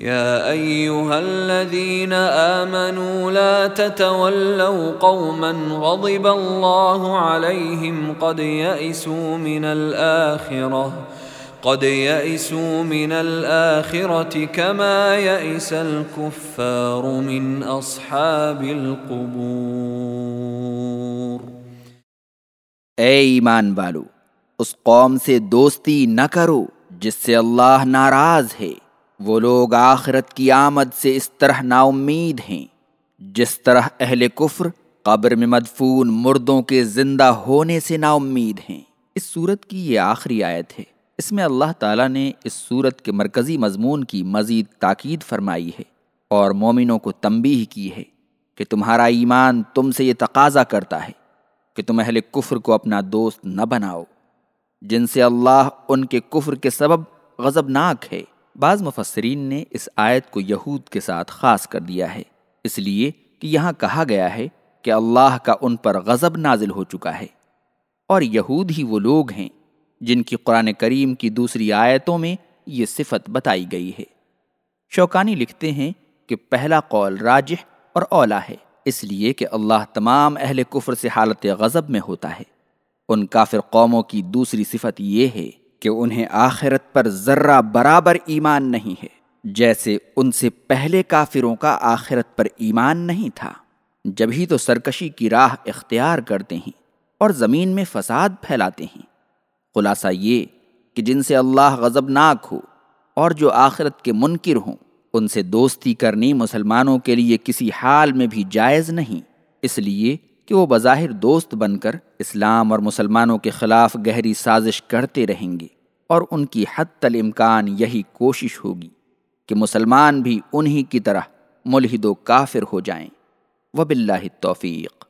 يا ايها الذين امنوا لا تتولوا قوما غضب الله عليهم قد يئسوا من الاخره قد يئسوا من الاخره كما يئس الكفار من اصحاب القبور. اے ایمان والو، اس قوم سے دوستی نہ کرو جس سے اللہ ناراض ہے۔ وہ لوگ آخرت کی آمد سے اس طرح نا امید ہیں، جس طرح اہل کفر قبر میں مدفون مردوں کے زندہ ہونے سے نا امید ہیں۔ اس صورت کی یہ آخری آیت ہے۔ اس میں اللہ تعالیٰ نے اس صورت کے مرکزی مضمون کی مزید تاکید فرمائی ہے اور مومنوں کو تنبیہ کی ہے کہ تمہارا ایمان تم سے یہ تقاضا کرتا ہے کہ تم اہل کفر کو اپنا دوست نہ بناؤ۔ جن سے اللہ ان کے کفر کے سبب غضبناک ہے۔ بعض مفسرین نے اس آیت کو یہود کے ساتھ خاص کر دیا ہے، اس لیے کہ یہاں کہا گیا ہے کہ اللہ کا ان پر غضب نازل ہو چکا ہے۔ اور یہود ہی وہ لوگ ہیں جن کی قرآن کریم کی دوسری آیتوں میں یہ صفت بتائی گئی ہے۔ شوکانی لکھتے ہیں کہ پہلا قول راجح اور اولا ہے، اس لیے کہ اللہ تمام اہل کفر سے حالت غضب میں ہوتا ہے۔ ان کافر قوموں کی دوسری صفت یہ ہے کہ انہیں آخرت پر ذرہ برابر ایمان نہیں ہے، جیسے ان سے پہلے کافروں کا آخرت پر ایمان نہیں تھا۔ جب ہی تو سرکشی کی راہ اختیار کرتے ہیں اور زمین میں فساد پھیلاتے ہیں۔ خلاصہ یہ کہ جن سے اللہ غضبناک ہو اور جو آخرت کے منکر ہوں، ان سے دوستی کرنی مسلمانوں کے لیے کسی حال میں بھی جائز نہیں۔ اس لیے کہ وہ بظاہر دوست بن کر اسلام اور مسلمانوں کے خلاف گہری سازش کرتے رہیں گے اور ان کی حد تل امکان یہی کوشش ہوگی کہ مسلمان بھی انہی کی طرح ملحد و کافر ہو جائیں۔ وب اللہ توفیق